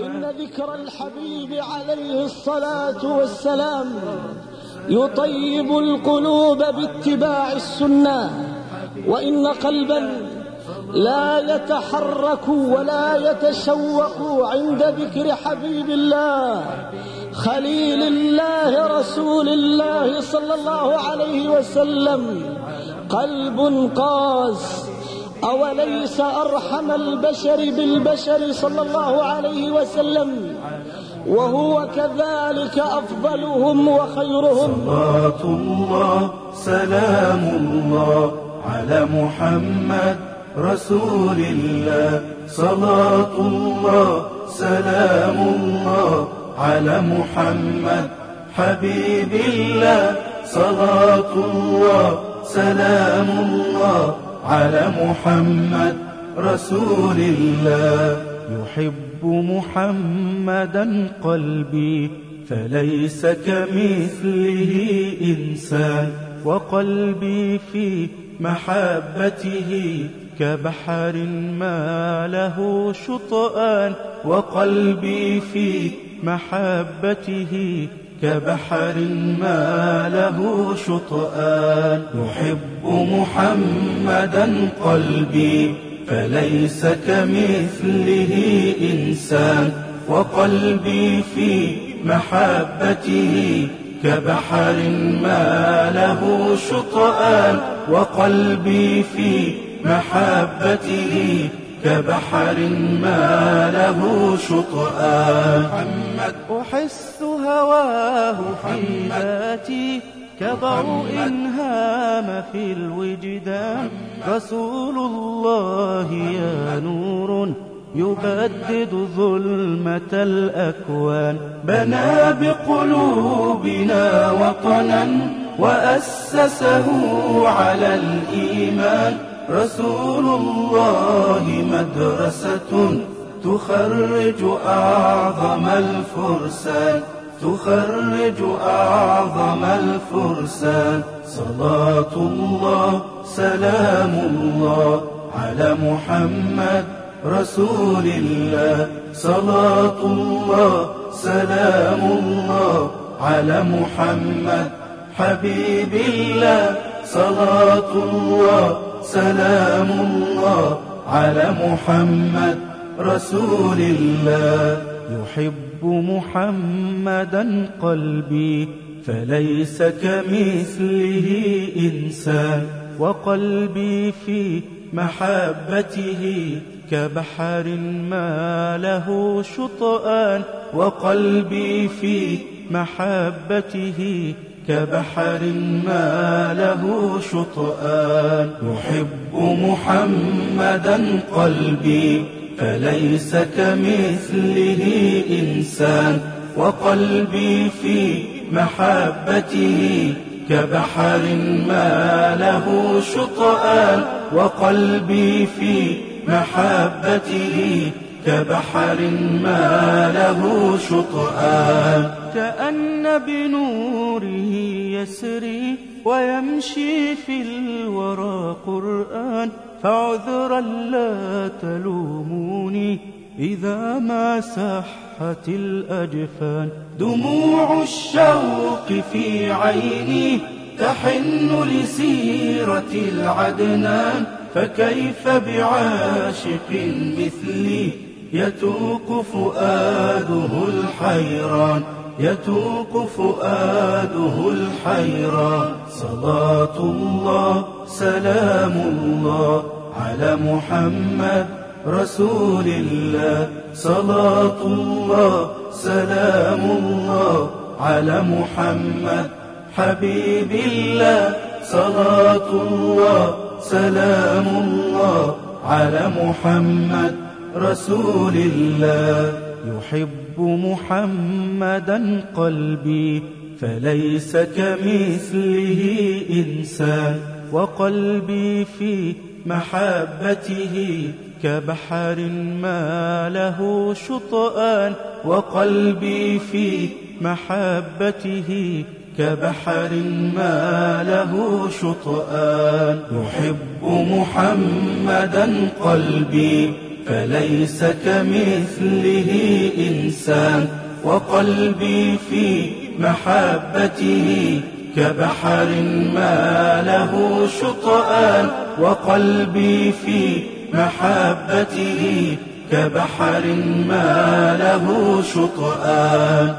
إن ذكر الحبيب عليه الصلاة والسلام يطيب القلوب باتباع السنة وإن قلبا لا يتحرك ولا يتشوق عند ذكر حبيب الله خليل الله رسول الله صلى الله عليه وسلم قلب قاس أوليس أرحم البشر بالبشر صلى الله عليه وسلم وهو كذلك أفضلهم وخيرهم؟ صلاة الله سلام الله على محمد رسول الله. صلاة الله سلام الله على محمد حبيب الله. صلاة الله سلام الله على محمد رسول الله. يحب محمدا قلبي فليس كمثله إنسان. وقلبي في محبته كبحر ما له شطآن. وقلبي في محبته كبحر ما له شطآن. يحب محمدا قلبي فليس كمثله إنسان. وقلبي في محبته كبحر ما له شطآن. وقلبي في محبته كبحر ما له شطآن. محمد. أحس هواه في ذاتي كضوء هام في الوجدان. رسول الله يا نور يبدد ظلمة الأكوان. بنى بقلوبنا وطنا وأسسه على الإيمان. رسول الله مدرسة تخرج أعظم الفرسان. تخرج أعظم الفرسان. صلاة الله سلام الله على محمد رسول الله. صلاة الله سلام الله على محمد حبيب الله. صلاة الله سلام الله على محمد رسول الله. يحب محمدا قلبي فليس كمثله إنسان. وقلبي في محبته كبحر ما له شطآن. وقلبي في محبته كبحر ما له شطآن. يحب محمدا قلبي فليس كمثله إنسان وقلبي في محبته كبحر ما له شطآن وقلبي في محبته كبحر ما له شطآن. كأن بنوره يسري ويمشي في الورى قرآن. فعذرا لا تلوموني إذا ما سحت الأجفان. دموع الشوق في عيني تحن لسيرة العدنان. فكيف بعاشق مثلي؟ يتوق فؤاده الحيران يتوق فؤاده الحيران. صلاة الله سلام الله على محمد رسول الله. صلاة الله سلام الله على محمد حبيب الله. صلاة الله سلام الله على محمد رسول الله. يحب محمدا قلبي فليس كمثله إنسان. وقلبي في محبته كبحر ما له شطآن. وقلبي في محبته كبحر ما له شطآن. يحب محمدا قلبي فليس كمثله إنسان وقلبي في محبته كبحر ما له شطآن وقلبي في محبته كبحر ما له شطآن